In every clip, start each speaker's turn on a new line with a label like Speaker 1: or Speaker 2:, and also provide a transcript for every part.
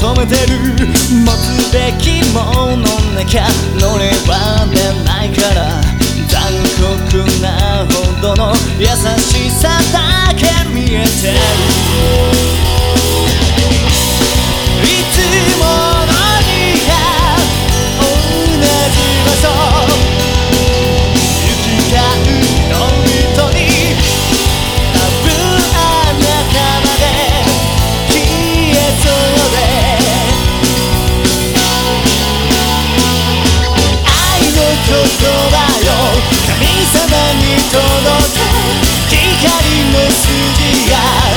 Speaker 1: 求めてる持つべきものなきゃ乗れば出ないから残酷なほどの優しさだけ見えて届け。光の筋が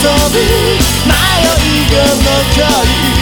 Speaker 1: 飛ぶ迷いが残り